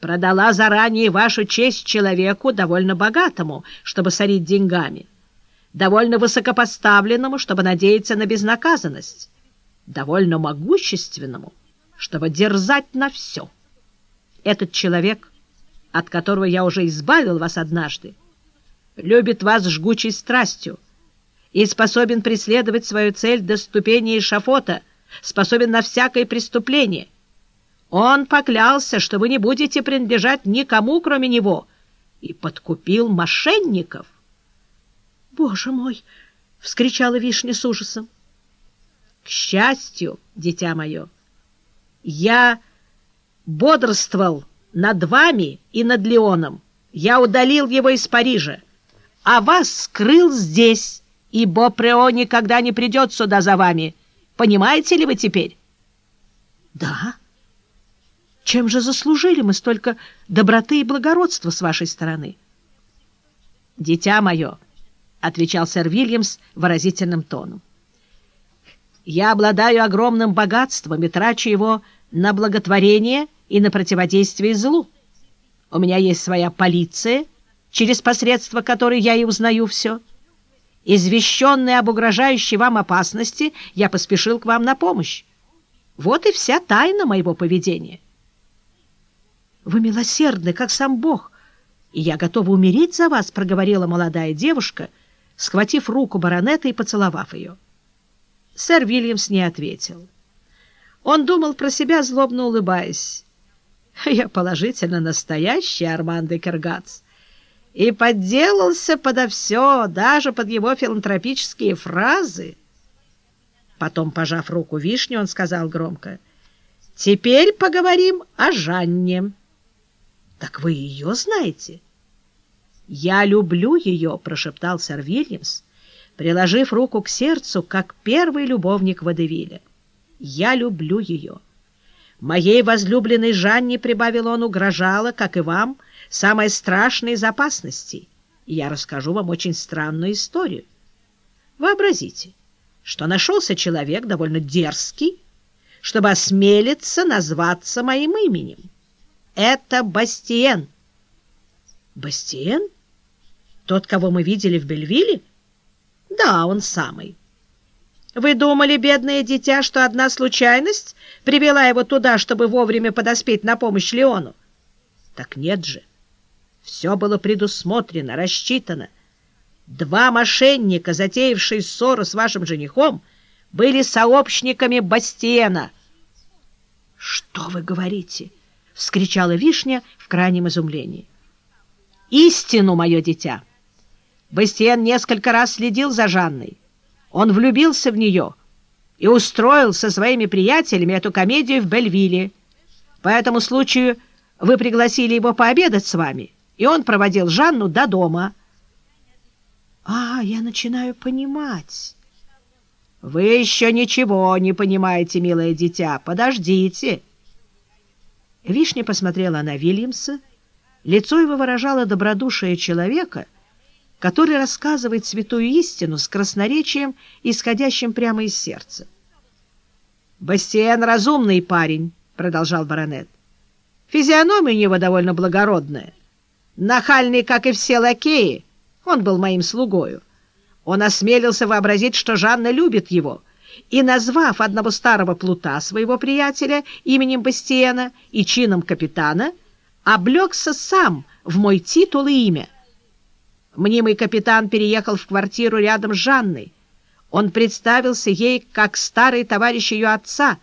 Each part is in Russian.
продала заранее вашу честь человеку довольно богатому, чтобы сорить деньгами, довольно высокопоставленному, чтобы надеяться на безнаказанность, довольно могущественному, чтобы дерзать на все. Этот человек, от которого я уже избавил вас однажды, любит вас жгучей страстью и способен преследовать свою цель до ступени эшафота, способен на всякое преступление. Он поклялся, что вы не будете принадлежать никому, кроме него, и подкупил мошенников. — Боже мой! — вскричала Вишня с ужасом. — К счастью, дитя мое, я бодрствовал над вами и над Леоном. Я удалил его из Парижа, а вас скрыл здесь, и Бопрео никогда не придет сюда за вами. Понимаете ли вы теперь? — Да. — чем же заслужили мы столько доброты и благородства с вашей стороны? — Дитя мое, — отвечал сэр Вильямс выразительным тоном, — я обладаю огромным богатством и трачу его на благотворение и на противодействие злу. У меня есть своя полиция, через посредство которой я и узнаю все. Извещенный об угрожающей вам опасности, я поспешил к вам на помощь. Вот и вся тайна моего поведения. Вы милосердны, как сам Бог, и я готова умереть за вас, — проговорила молодая девушка, схватив руку баронета и поцеловав ее. Сэр Вильямс не ответил. Он думал про себя, злобно улыбаясь. «Я положительно настоящий Арман де и подделался подо все, даже под его филантропические фразы». Потом, пожав руку вишни, он сказал громко, «Теперь поговорим о Жанне». — Так вы ее знаете? — Я люблю ее, — прошептал сэр Вильямс, приложив руку к сердцу, как первый любовник Водевиля. — Я люблю ее. Моей возлюбленной Жанне, — прибавил он, — угрожала, как и вам, самое страшное из опасностей. Я расскажу вам очень странную историю. Вообразите, что нашелся человек довольно дерзкий, чтобы осмелиться назваться моим именем. Это Бастиен. Бастиен? Тот, кого мы видели в Бельвилле? Да, он самый. Вы думали, бедное дитя, что одна случайность привела его туда, чтобы вовремя подоспеть на помощь Леону? Так нет же. Все было предусмотрено, рассчитано. Два мошенника, затеявшие ссору с вашим женихом, были сообщниками Бастиена. — Что вы говорите? —— вскричала Вишня в крайнем изумлении. «Истину, мое дитя! Бастиен несколько раз следил за Жанной. Он влюбился в нее и устроил со своими приятелями эту комедию в Бельвилле. По этому случаю вы пригласили его пообедать с вами, и он проводил Жанну до дома». «А, я начинаю понимать». «Вы еще ничего не понимаете, милое дитя. Подождите». Вишня посмотрела на Вильямса. Лицо его выражало добродушие человека, который рассказывает святую истину с красноречием, исходящим прямо из сердца. «Бастиен разумный парень», — продолжал баронет. «Физиономия у него довольно благородная. Нахальный, как и все лакеи, он был моим слугою. Он осмелился вообразить, что Жанна любит его» и, назвав одного старого плута своего приятеля именем Бастиена и чином капитана, облегся сам в мой титул и имя. Мнимый капитан переехал в квартиру рядом с Жанной. Он представился ей как старый товарищ ее отца,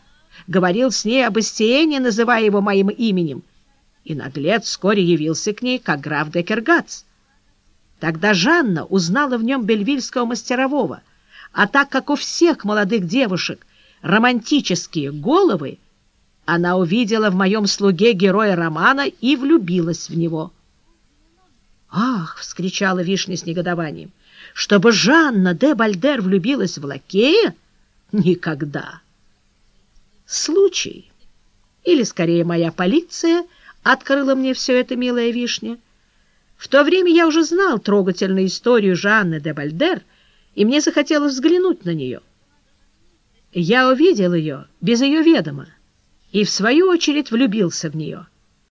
говорил с ней об Бастиене, называя его моим именем, и наглец вскоре явился к ней, как граф Декергац. Тогда Жанна узнала в нем бельвильского мастерового — а так как у всех молодых девушек романтические головы, она увидела в моем слуге героя романа и влюбилась в него. «Ах!» — вскричала Вишня с негодованием. «Чтобы Жанна де Бальдер влюбилась в лакея? Никогда!» Случай, или, скорее, моя полиция, открыла мне все это, милая Вишня. В то время я уже знал трогательную историю Жанны де Бальдер — и мне захотелось взглянуть на нее. Я увидел ее без ее ведома и, в свою очередь, влюбился в нее.